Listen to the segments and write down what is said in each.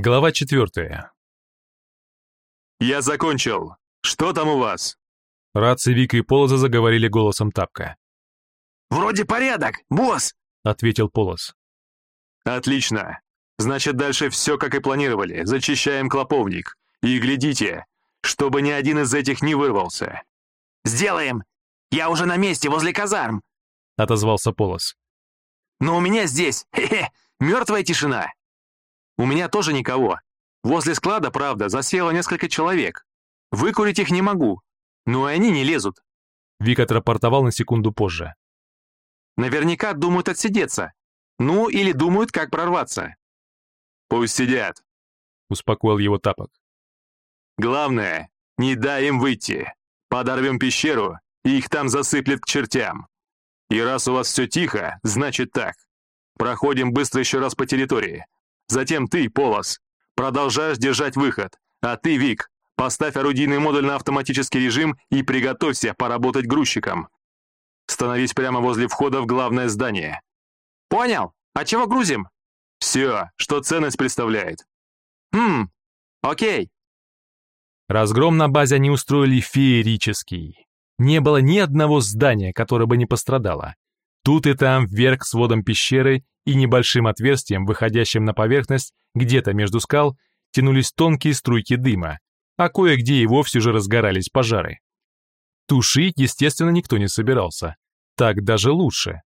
Глава четвертая. «Я закончил. Что там у вас?» Рации Вика и Полоза заговорили голосом Тапка. «Вроде порядок, босс!» — ответил Полоз. «Отлично. Значит, дальше все, как и планировали. Зачищаем клоповник. И глядите, чтобы ни один из этих не вырвался». «Сделаем! Я уже на месте, возле казарм!» — отозвался Полоз. «Но у меня здесь, хе-хе, мертвая тишина!» «У меня тоже никого. Возле склада, правда, засело несколько человек. Выкурить их не могу, но и они не лезут». Вик отрапортовал на секунду позже. «Наверняка думают отсидеться. Ну, или думают, как прорваться». «Пусть сидят», — успокоил его Тапок. «Главное, не дай им выйти. Подорвем пещеру, и их там засыплет к чертям. И раз у вас все тихо, значит так. Проходим быстро еще раз по территории. Затем ты, Полос, продолжаешь держать выход, а ты, Вик, поставь орудийный модуль на автоматический режим и приготовься поработать грузчиком. Становись прямо возле входа в главное здание. Понял. А чего грузим? Все, что ценность представляет. Хм, окей. Разгром на базе они устроили феерический. Не было ни одного здания, которое бы не пострадало. Тут и там, вверх сводом пещеры и небольшим отверстием, выходящим на поверхность, где-то между скал, тянулись тонкие струйки дыма, а кое-где и вовсе же разгорались пожары. Тушить, естественно, никто не собирался. Так даже лучше.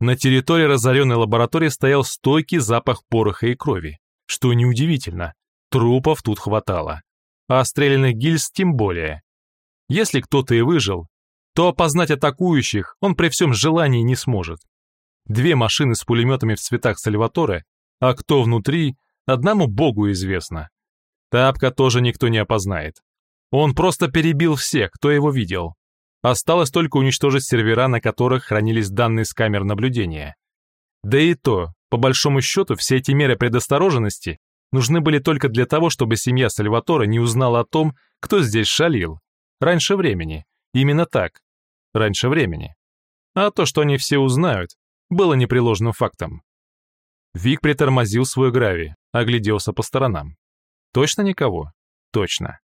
На территории разоренной лаборатории стоял стойкий запах пороха и крови, что неудивительно, трупов тут хватало а стрелянных гильз тем более. Если кто-то и выжил, то опознать атакующих он при всем желании не сможет. Две машины с пулеметами в цветах Сальваторе, а кто внутри, одному богу известно. Тапка тоже никто не опознает. Он просто перебил всех, кто его видел. Осталось только уничтожить сервера, на которых хранились данные с камер наблюдения. Да и то, по большому счету, все эти меры предосторожности нужны были только для того, чтобы семья Сальватора не узнала о том, кто здесь шалил. Раньше времени. Именно так. Раньше времени. А то, что они все узнают, было непреложным фактом. Вик притормозил свой грави, огляделся по сторонам. Точно никого? Точно.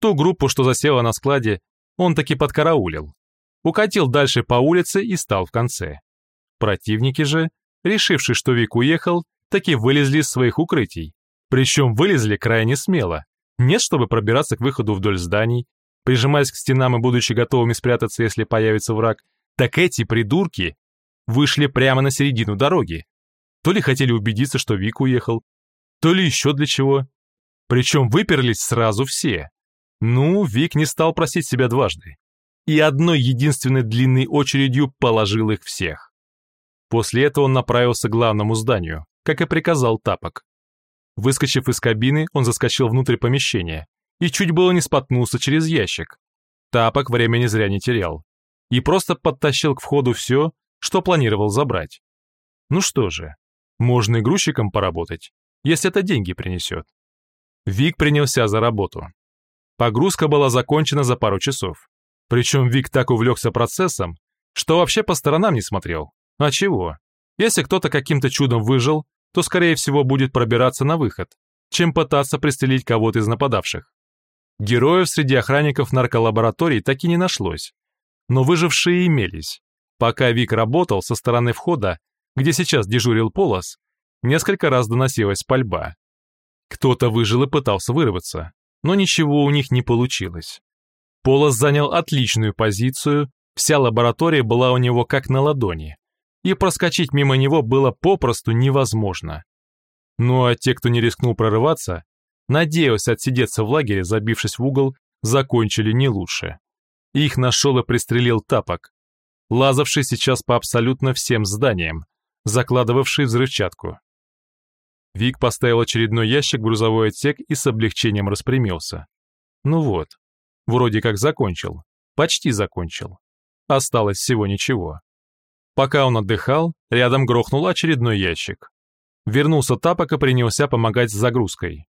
Ту группу, что засела на складе, он таки подкараулил. Укатил дальше по улице и стал в конце. Противники же, решившие, что Вик уехал, таки вылезли из своих укрытий причем вылезли крайне смело. Нет, чтобы пробираться к выходу вдоль зданий, прижимаясь к стенам и будучи готовыми спрятаться, если появится враг, так эти придурки вышли прямо на середину дороги. То ли хотели убедиться, что Вик уехал, то ли еще для чего. Причем выперлись сразу все. Ну, Вик не стал просить себя дважды. И одной единственной длинной очередью положил их всех. После этого он направился к главному зданию, как и приказал Тапок. Выскочив из кабины, он заскочил внутрь помещения и чуть было не споткнулся через ящик. Тапок времени зря не терял и просто подтащил к входу все, что планировал забрать. Ну что же, можно и грузчиком поработать, если это деньги принесет. Вик принялся за работу. Погрузка была закончена за пару часов. Причем Вик так увлекся процессом, что вообще по сторонам не смотрел. А чего? Если кто-то каким-то чудом выжил, то, скорее всего, будет пробираться на выход, чем пытаться пристрелить кого-то из нападавших. Героев среди охранников нарколабораторий так и не нашлось, но выжившие имелись. Пока Вик работал со стороны входа, где сейчас дежурил Полос, несколько раз доносилась пальба. Кто-то выжил и пытался вырваться, но ничего у них не получилось. Полос занял отличную позицию, вся лаборатория была у него как на ладони и проскочить мимо него было попросту невозможно. Ну а те, кто не рискнул прорываться, надеясь отсидеться в лагере, забившись в угол, закончили не лучше. Их нашел и пристрелил тапок, лазавший сейчас по абсолютно всем зданиям, закладывавший взрывчатку. Вик поставил очередной ящик в грузовой отсек и с облегчением распрямился. Ну вот, вроде как закончил, почти закончил. Осталось всего ничего. Пока он отдыхал, рядом грохнул очередной ящик. Вернулся тапок и принялся помогать с загрузкой.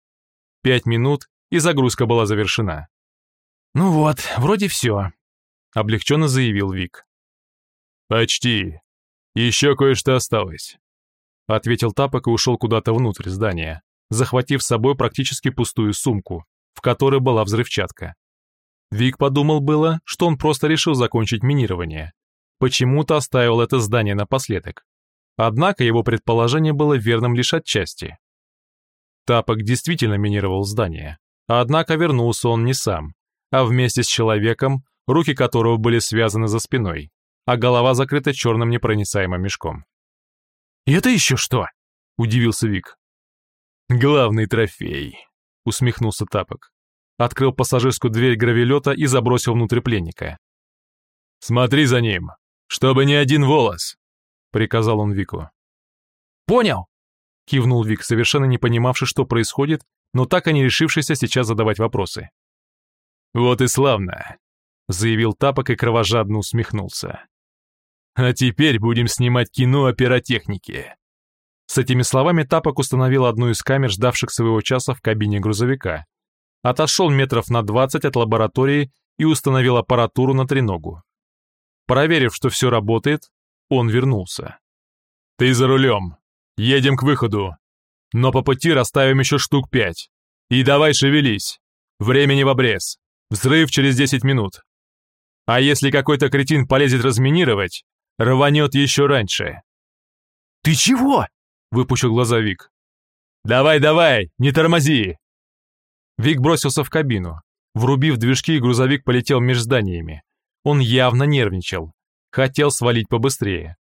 Пять минут, и загрузка была завершена. «Ну вот, вроде все», — облегченно заявил Вик. «Почти. Еще кое-что осталось», — ответил тапок и ушел куда-то внутрь здания, захватив с собой практически пустую сумку, в которой была взрывчатка. Вик подумал было, что он просто решил закончить минирование. Почему-то оставил это здание напоследок. Однако его предположение было верным лишь отчасти. Тапок действительно минировал здание. Однако вернулся он не сам, а вместе с человеком, руки которого были связаны за спиной, а голова закрыта черным непроницаемым мешком. «И это еще что?» — удивился Вик. «Главный трофей», — усмехнулся Тапок. Открыл пассажирскую дверь гравелета и забросил внутрь пленника. «Смотри за ним, чтобы ни один волос!» — приказал он Вику. «Понял!» — кивнул Вик, совершенно не понимавший, что происходит, но так и не решившийся сейчас задавать вопросы. «Вот и славно!» — заявил Тапок и кровожадно усмехнулся. «А теперь будем снимать кино о пиротехнике». С этими словами Тапок установил одну из камер, ждавших своего часа в кабине грузовика. Отошел метров на 20 от лаборатории и установил аппаратуру на треногу. Проверив, что все работает, он вернулся. «Ты за рулем. Едем к выходу. Но по пути расставим еще штук пять. И давай шевелись. Времени в обрез. Взрыв через 10 минут. А если какой-то кретин полезет разминировать, рванет еще раньше». «Ты чего?» — выпучил глаза Вик. «Давай, давай, не тормози!» Вик бросился в кабину. Врубив движки, грузовик полетел между зданиями. Он явно нервничал. Хотел свалить побыстрее.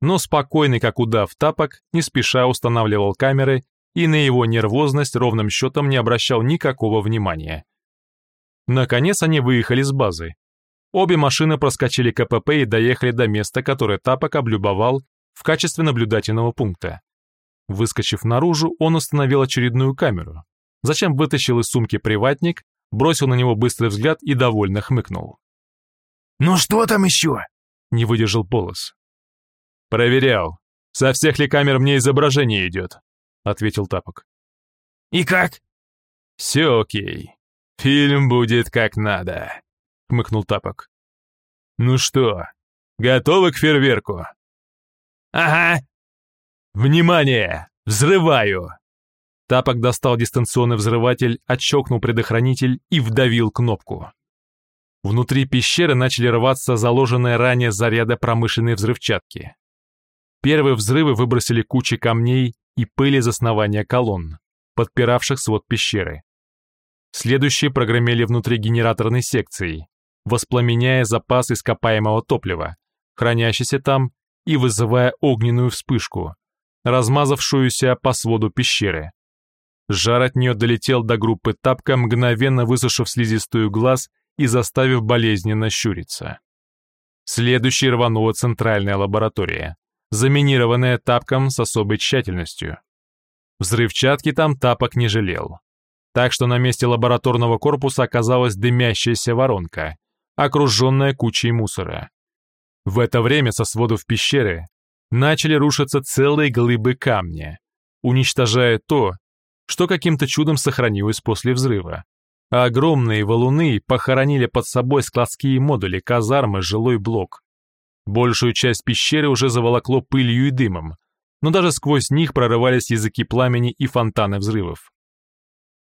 Но спокойный, как удав тапок, не спеша устанавливал камеры и на его нервозность ровным счетом не обращал никакого внимания. Наконец они выехали с базы. Обе машины проскочили КПП и доехали до места, которое Тапок облюбовал в качестве наблюдательного пункта. Выскочив наружу, он установил очередную камеру. Зачем вытащил из сумки приватник, бросил на него быстрый взгляд и довольно хмыкнул. «Ну что там еще?» — не выдержал Полос. «Проверял, со всех ли камер мне изображение идет», — ответил Тапок. «И как?» «Все окей. Фильм будет как надо», — хмыкнул Тапок. «Ну что, готовы к фейерверку?» «Ага». «Внимание! Взрываю!» Тапок достал дистанционный взрыватель, отщелкнул предохранитель и вдавил кнопку. Внутри пещеры начали рваться заложенные ранее заряды промышленной взрывчатки. Первые взрывы выбросили кучи камней и пыли из основания колонн, подпиравших свод пещеры. Следующие прогремели внутри генераторной секции, воспламеняя запас ископаемого топлива, хранящийся там и вызывая огненную вспышку, размазавшуюся по своду пещеры. Жар от нее долетел до группы тапка, мгновенно высушив слизистую глаз и заставив болезненно щуриться. Следующей рванула центральная лаборатория, заминированная тапком с особой тщательностью. Взрывчатки там тапок не жалел. Так что на месте лабораторного корпуса оказалась дымящаяся воронка, окруженная кучей мусора. В это время со сводов пещеры начали рушиться целые глыбы камня, уничтожая то, что каким-то чудом сохранилось после взрыва. А огромные валуны похоронили под собой складские модули, казармы, жилой блок. Большую часть пещеры уже заволокло пылью и дымом, но даже сквозь них прорывались языки пламени и фонтаны взрывов.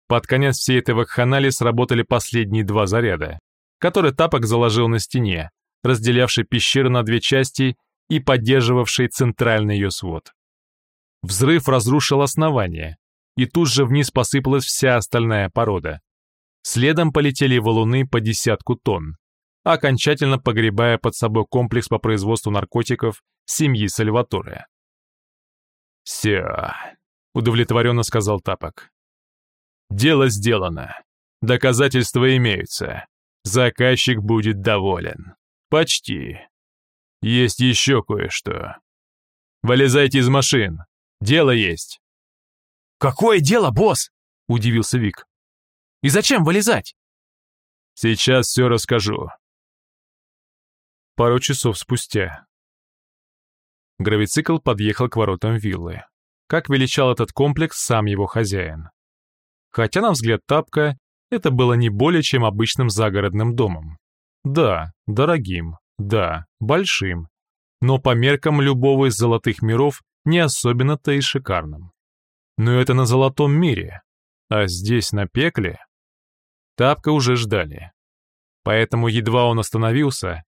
Под конец всей этой вакханалии сработали последние два заряда, которые Тапок заложил на стене, разделявший пещеру на две части и поддерживавший центральный ее свод. Взрыв разрушил основание, и тут же вниз посыпалась вся остальная порода. Следом полетели валуны по десятку тонн, окончательно погребая под собой комплекс по производству наркотиков семьи Сальваторе. «Все», — удовлетворенно сказал Тапок. «Дело сделано. Доказательства имеются. Заказчик будет доволен. Почти. Есть еще кое-что. Вылезайте из машин. Дело есть». «Какое дело, босс?» — удивился Вик. И зачем вылезать?» «Сейчас все расскажу». Пару часов спустя. Гравицикл подъехал к воротам виллы. Как величал этот комплекс сам его хозяин. Хотя, на взгляд Тапка, это было не более чем обычным загородным домом. Да, дорогим, да, большим, но по меркам любого из золотых миров не особенно-то и шикарным. Но это на золотом мире, а здесь, на пекле, тапка уже ждали. Поэтому едва он остановился,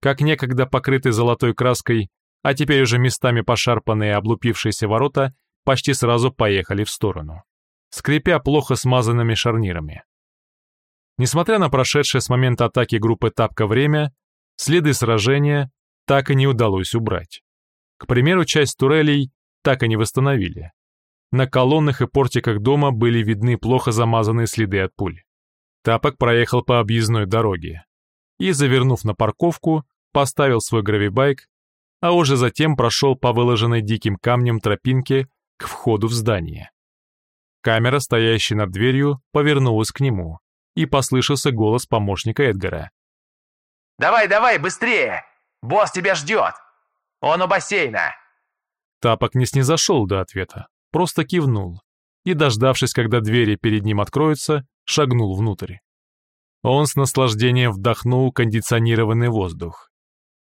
как некогда покрытый золотой краской, а теперь уже местами пошарпанные облупившиеся ворота почти сразу поехали в сторону, скрипя плохо смазанными шарнирами. Несмотря на прошедшее с момента атаки группы Тапка время, следы сражения так и не удалось убрать. К примеру, часть турелей так и не восстановили. На колоннах и портиках дома были видны плохо замазанные следы от пуль. Тапок проехал по объездной дороге и, завернув на парковку, поставил свой гравибайк, а уже затем прошел по выложенной диким камнем тропинке к входу в здание. Камера, стоящая над дверью, повернулась к нему, и послышался голос помощника Эдгара. «Давай, давай, быстрее! Босс тебя ждет! Он у бассейна!» Тапок не снизошел до ответа, просто кивнул и, дождавшись, когда двери перед ним откроются, шагнул внутрь. Он с наслаждением вдохнул кондиционированный воздух.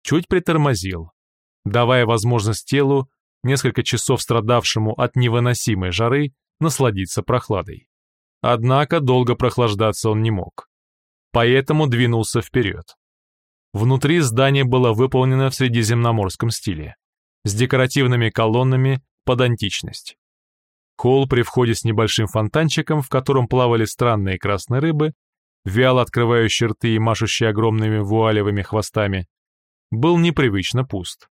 Чуть притормозил, давая возможность телу, несколько часов страдавшему от невыносимой жары, насладиться прохладой. Однако долго прохлаждаться он не мог. Поэтому двинулся вперед. Внутри здание было выполнено в средиземноморском стиле, с декоративными колоннами под античность. Холл при входе с небольшим фонтанчиком, в котором плавали странные красные рыбы, вяло открывающие рты и машущие огромными вуалевыми хвостами, был непривычно пуст.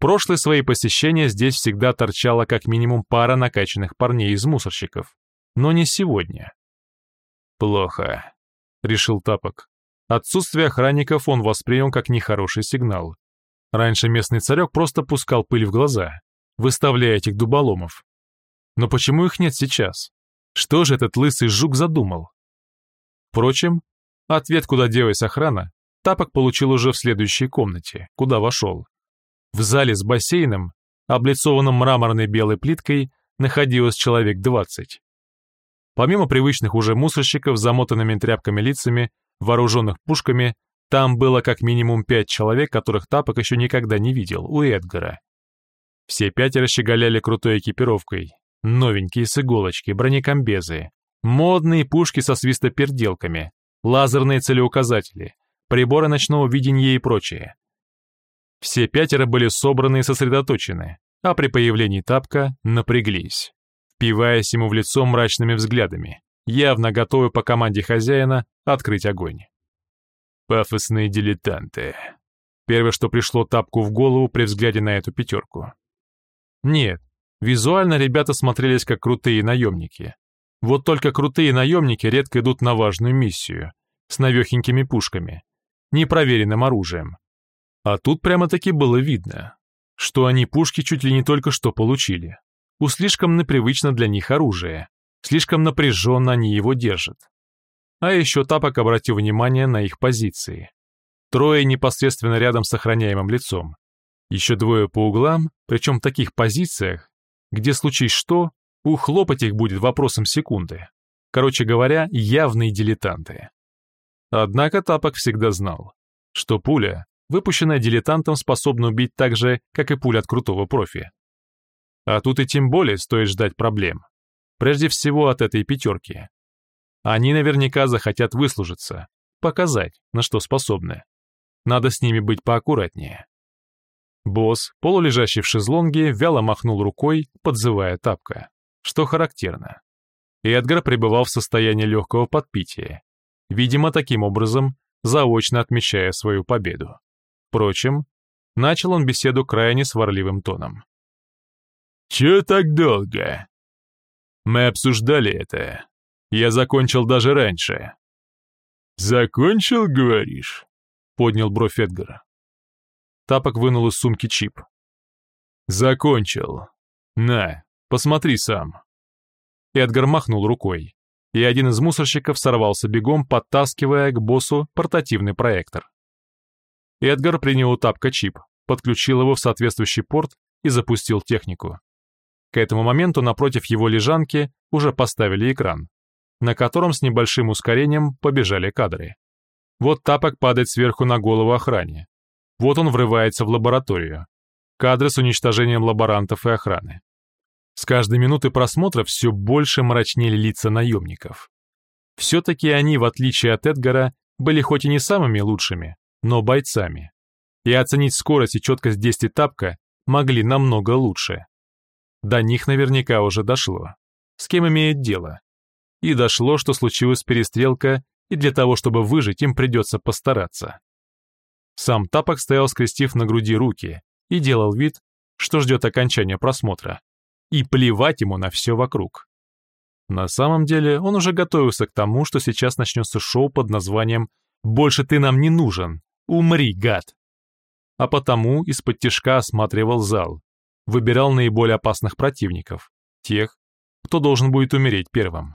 Прошлые свои посещения здесь всегда торчала как минимум пара накачанных парней из мусорщиков, но не сегодня. «Плохо», — решил Тапок. Отсутствие охранников он воспринял как нехороший сигнал. Раньше местный царек просто пускал пыль в глаза, выставляя этих дуболомов. Но почему их нет сейчас? Что же этот лысый жук задумал? Впрочем, ответ, куда делась охрана, Тапок получил уже в следующей комнате, куда вошел. В зале с бассейном, облицованным мраморной белой плиткой, находилось человек двадцать. Помимо привычных уже мусорщиков с замотанными тряпками лицами, вооруженных пушками, там было как минимум пять человек, которых Тапок еще никогда не видел, у Эдгара. Все пятеро щеголяли крутой экипировкой, новенькие с иголочки, бронекомбезы, модные пушки со свистоперделками, лазерные целеуказатели, приборы ночного видения и прочее. Все пятеро были собраны и сосредоточены, а при появлении Тапка напряглись впиваясь ему в лицо мрачными взглядами, явно готовы по команде хозяина открыть огонь. Пафосные дилетанты. Первое, что пришло тапку в голову при взгляде на эту пятерку. Нет, визуально ребята смотрелись как крутые наемники. Вот только крутые наемники редко идут на важную миссию, с навехенькими пушками, непроверенным оружием. А тут прямо-таки было видно, что они пушки чуть ли не только что получили у слишком непривычно для них оружия, слишком напряженно они его держат. А еще Тапок обратил внимание на их позиции. Трое непосредственно рядом с охраняемым лицом. Еще двое по углам, причем в таких позициях, где случись что, ухлопать их будет вопросом секунды. Короче говоря, явные дилетанты. Однако Тапок всегда знал, что пуля, выпущенная дилетантом, способна убить так же, как и пуля от крутого профи. А тут и тем более стоит ждать проблем. Прежде всего от этой пятерки. Они наверняка захотят выслужиться, показать, на что способны. Надо с ними быть поаккуратнее. Босс, полулежащий в шезлонге, вяло махнул рукой, подзывая тапка, что характерно. Эдгар пребывал в состоянии легкого подпития, видимо, таким образом заочно отмечая свою победу. Впрочем, начал он беседу крайне сварливым тоном. «Чё так долго?» «Мы обсуждали это. Я закончил даже раньше». «Закончил, говоришь?» — поднял бровь Эдгара. Тапок вынул из сумки чип. «Закончил. На, посмотри сам». Эдгар махнул рукой, и один из мусорщиков сорвался бегом, подтаскивая к боссу портативный проектор. Эдгар принял у Тапка чип, подключил его в соответствующий порт и запустил технику. К этому моменту напротив его лежанки уже поставили экран, на котором с небольшим ускорением побежали кадры. Вот тапок падает сверху на голову охране. Вот он врывается в лабораторию. Кадры с уничтожением лаборантов и охраны. С каждой минуты просмотра все больше мрачнели лица наемников. Все-таки они, в отличие от Эдгара, были хоть и не самыми лучшими, но бойцами. И оценить скорость и четкость действий тапка могли намного лучше. До них наверняка уже дошло. С кем имеет дело? И дошло, что случилась перестрелка, и для того, чтобы выжить, им придется постараться. Сам Тапок стоял, скрестив на груди руки, и делал вид, что ждет окончания просмотра. И плевать ему на все вокруг. На самом деле он уже готовился к тому, что сейчас начнется шоу под названием «Больше ты нам не нужен! Умри, гад!» А потому из-под тяжка осматривал зал, выбирал наиболее опасных противников, тех, кто должен будет умереть первым.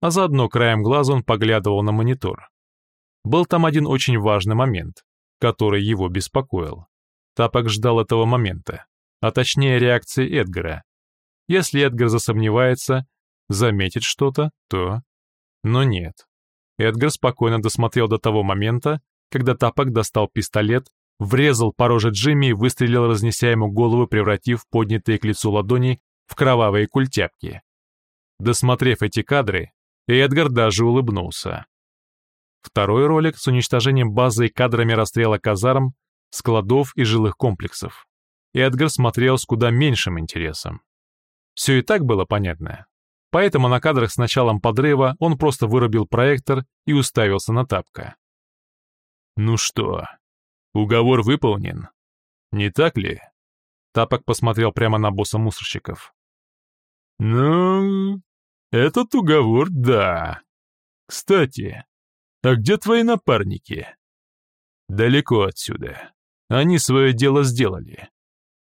А заодно краем глаза он поглядывал на монитор. Был там один очень важный момент, который его беспокоил. Тапок ждал этого момента, а точнее реакции Эдгара. Если Эдгар засомневается, заметит что-то, то... Но нет. Эдгар спокойно досмотрел до того момента, когда Тапок достал пистолет, врезал по роже Джимми и выстрелил, разнеся ему голову, превратив поднятые к лицу ладони в кровавые культяпки. Досмотрев эти кадры, Эдгар даже улыбнулся. Второй ролик с уничтожением базы и кадрами расстрела казарм, складов и жилых комплексов. Эдгар смотрел с куда меньшим интересом. Все и так было понятно. Поэтому на кадрах с началом подрыва он просто вырубил проектор и уставился на тапка. «Ну что, уговор выполнен? Не так ли?» Тапок посмотрел прямо на босса мусорщиков. «Ну, этот уговор, да. Кстати, а где твои напарники?» «Далеко отсюда. Они свое дело сделали.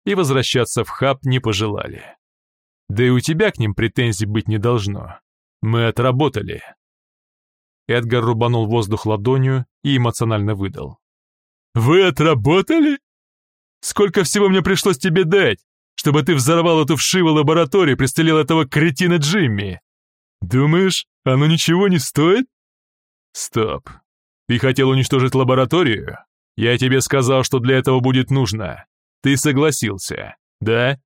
И возвращаться в хаб не пожелали. Да и у тебя к ним претензий быть не должно. Мы отработали». Эдгар рубанул воздух ладонью и эмоционально выдал. «Вы отработали? Сколько всего мне пришлось тебе дать, чтобы ты взорвал эту вшивую лабораторию и пристрелил этого кретина Джимми? Думаешь, оно ничего не стоит?» «Стоп. Ты хотел уничтожить лабораторию? Я тебе сказал, что для этого будет нужно. Ты согласился, да?»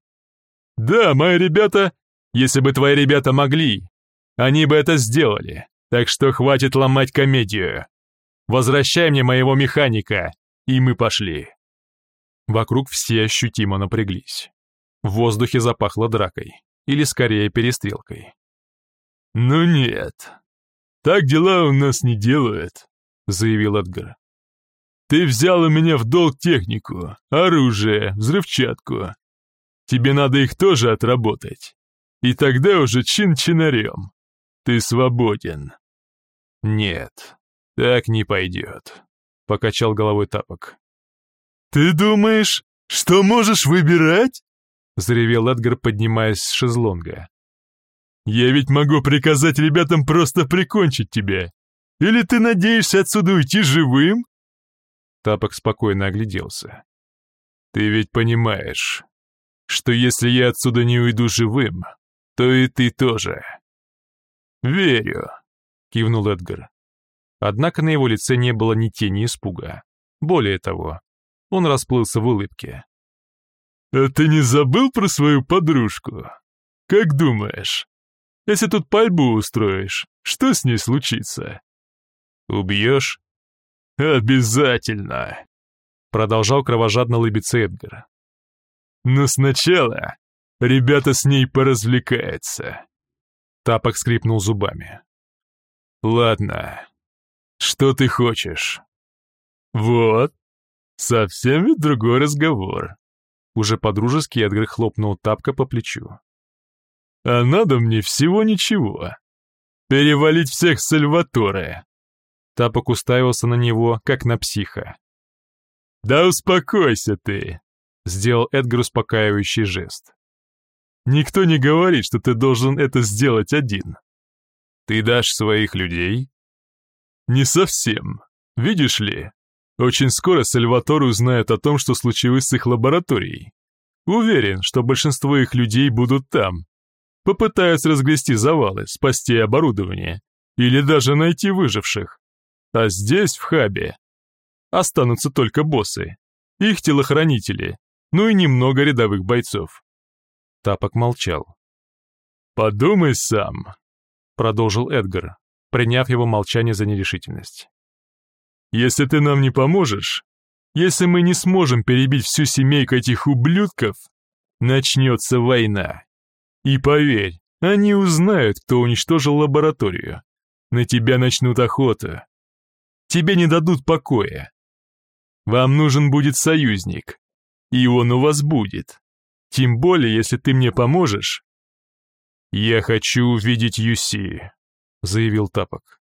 Да, мои ребята, если бы твои ребята могли, они бы это сделали, так что хватит ломать комедию. Возвращай мне моего механика, и мы пошли. Вокруг все ощутимо напряглись. В воздухе запахло дракой, или скорее перестрелкой. «Ну нет, так дела у нас не делают», — заявил Эдгар. «Ты взял у меня в долг технику, оружие, взрывчатку. Тебе надо их тоже отработать. И тогда уже чин-чинарем. Ты свободен. Нет, так не пойдет, покачал головой тапок. Ты думаешь, что можешь выбирать? Заревел Эдгар, поднимаясь с шезлонга. Я ведь могу приказать ребятам просто прикончить тебя. Или ты надеешься отсюда уйти живым? Тапок спокойно огляделся. Ты ведь понимаешь, что если я отсюда не уйду живым, то и ты тоже. Верю, кивнул Эдгар. Однако на его лице не было ни тени испуга. Более того, он расплылся в улыбке. «А ты не забыл про свою подружку? Как думаешь, если тут пальбу устроишь, что с ней случится?» «Убьешь?» «Обязательно!» Продолжал кровожадно лыбиться Эдгар. Но сначала ребята с ней поразвлекаются. Тапок скрипнул зубами. Ладно, что ты хочешь? Вот, совсем ведь другой разговор. Уже подружески Эдгар хлопнул Тапка по плечу. А надо мне всего ничего. Перевалить всех Сальваторе. Тапок уставился на него, как на психа. «Да успокойся ты!» Сделал Эдгар успокаивающий жест. «Никто не говорит, что ты должен это сделать один. Ты дашь своих людей?» «Не совсем. Видишь ли, очень скоро Сальватор узнает о том, что случилось с их лабораторией. Уверен, что большинство их людей будут там. Попытаются разгрести завалы, спасти оборудование или даже найти выживших. А здесь, в хабе, останутся только боссы, их телохранители, ну и немного рядовых бойцов. Тапок молчал, «Подумай сам», — продолжил Эдгар, приняв его молчание за нерешительность. «Если ты нам не поможешь, если мы не сможем перебить всю семейку этих ублюдков, начнется война. И поверь, они узнают, кто уничтожил лабораторию. На тебя начнут охоту. Тебе не дадут покоя. Вам нужен будет союзник. И он у вас будет. Тем более, если ты мне поможешь. Я хочу увидеть Юси, заявил Тапок.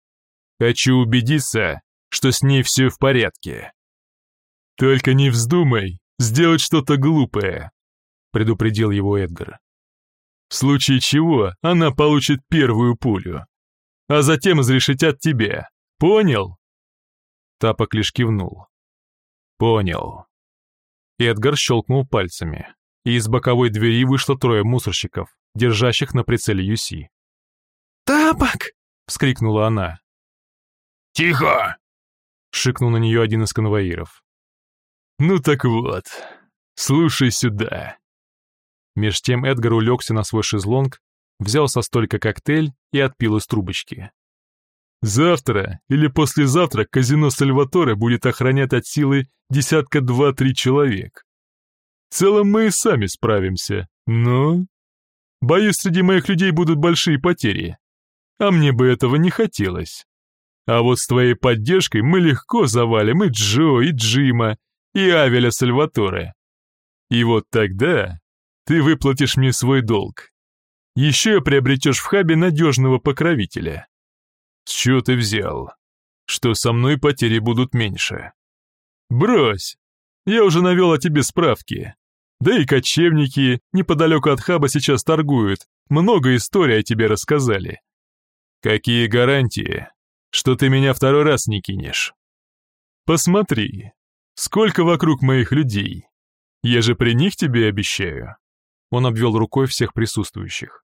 Хочу убедиться, что с ней все в порядке. Только не вздумай сделать что-то глупое, предупредил его Эдгар. В случае чего она получит первую пулю, а затем изрешетят тебя. Понял? Тапок лишь кивнул. Понял. Эдгар щелкнул пальцами, и из боковой двери вышло трое мусорщиков, держащих на прицеле Юси. «Тапок!» — вскрикнула она. «Тихо!» — шикнул на нее один из конвоиров. «Ну так вот, слушай сюда». Меж тем Эдгар улегся на свой шезлонг, взял со столика коктейль и отпил из трубочки. Завтра или послезавтра казино Сальваторе будет охранять от силы десятка два-три человек. В целом мы и сами справимся, но... Боюсь, среди моих людей будут большие потери. А мне бы этого не хотелось. А вот с твоей поддержкой мы легко завалим и Джо, и Джима, и Авеля Сальваторе. И вот тогда ты выплатишь мне свой долг. Еще приобретешь в хабе надежного покровителя. С чего ты взял? Что со мной потери будут меньше? Брось! Я уже навел о тебе справки. Да и кочевники неподалеку от хаба сейчас торгуют. Много историй о тебе рассказали. Какие гарантии, что ты меня второй раз не кинешь? Посмотри, сколько вокруг моих людей. Я же при них тебе обещаю. Он обвел рукой всех присутствующих.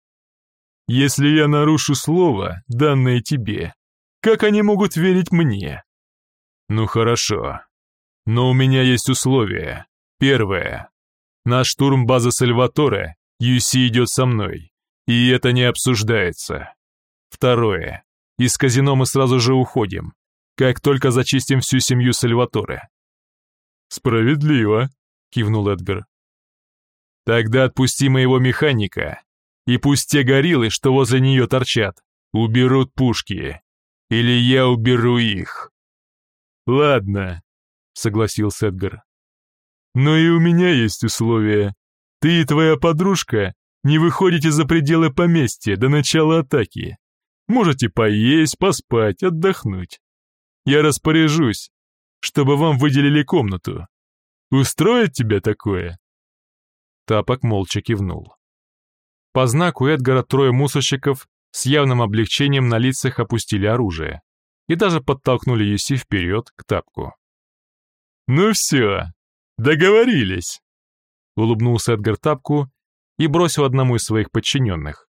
Если я нарушу слово, данное тебе, как они могут верить мне? Ну хорошо. Но у меня есть условия. Первое. На штурм базы Сальваторе Юси идет со мной, и это не обсуждается. Второе. Из казино мы сразу же уходим, как только зачистим всю семью Сальваторе. Справедливо, кивнул Эдгар. Тогда отпусти моего механика и пусть те гориллы, что возле нее торчат, уберут пушки. Или я уберу их. Ладно, согласился Эдгар. Но и у меня есть условия. Ты и твоя подружка не выходите за пределы поместья до начала атаки. Можете поесть, поспать, отдохнуть. Я распоряжусь, чтобы вам выделили комнату. Устроит тебя такое?» Тапок молча кивнул. По знаку Эдгара трое мусорщиков с явным облегчением на лицах опустили оружие и даже подтолкнули Юси вперед к тапку. «Ну все, договорились!» — улыбнулся Эдгар тапку и бросил одному из своих подчиненных.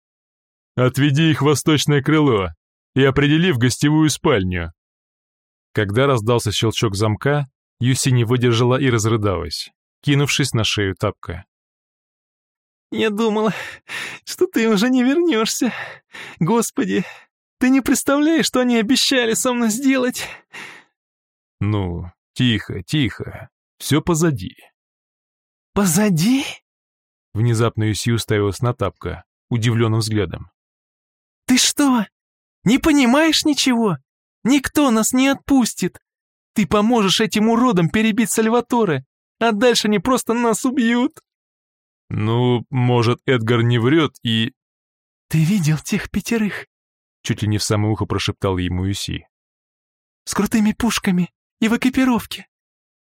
«Отведи их в восточное крыло и определи в гостевую спальню». Когда раздался щелчок замка, Юси не выдержала и разрыдалась, кинувшись на шею тапка. Я думала, что ты уже не вернешься. Господи, ты не представляешь, что они обещали со мной сделать. Ну, тихо, тихо. Все позади. Позади? Внезапно Юси уставилась на тапка, удивленным взглядом. Ты что, не понимаешь ничего? Никто нас не отпустит. Ты поможешь этим уродам перебить Сальваторе, а дальше они просто нас убьют. «Ну, может, Эдгар не врет и...» «Ты видел тех пятерых?» Чуть ли не в самое ухо прошептал ему Юси. «С крутыми пушками и в экипировке.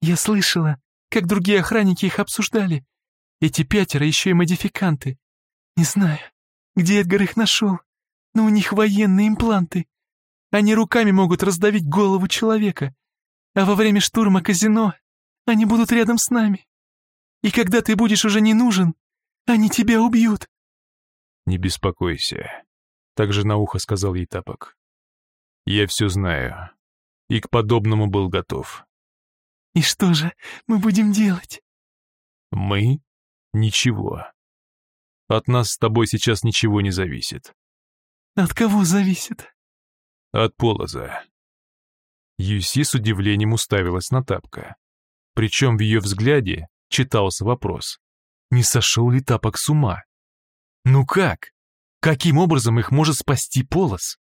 Я слышала, как другие охранники их обсуждали. Эти пятеро еще и модификанты. Не знаю, где Эдгар их нашел, но у них военные импланты. Они руками могут раздавить голову человека, а во время штурма казино они будут рядом с нами. И когда ты будешь уже не нужен, они тебя убьют. Не беспокойся, так же на ухо сказал ей Тапок. Я все знаю, и к подобному был готов. И что же мы будем делать? Мы? Ничего. От нас с тобой сейчас ничего не зависит. От кого зависит? От Полоза. Юси с удивлением уставилась на тапка. Причем в ее взгляде читался вопрос. Не сошел ли тапок с ума? Ну как? Каким образом их может спасти Полос?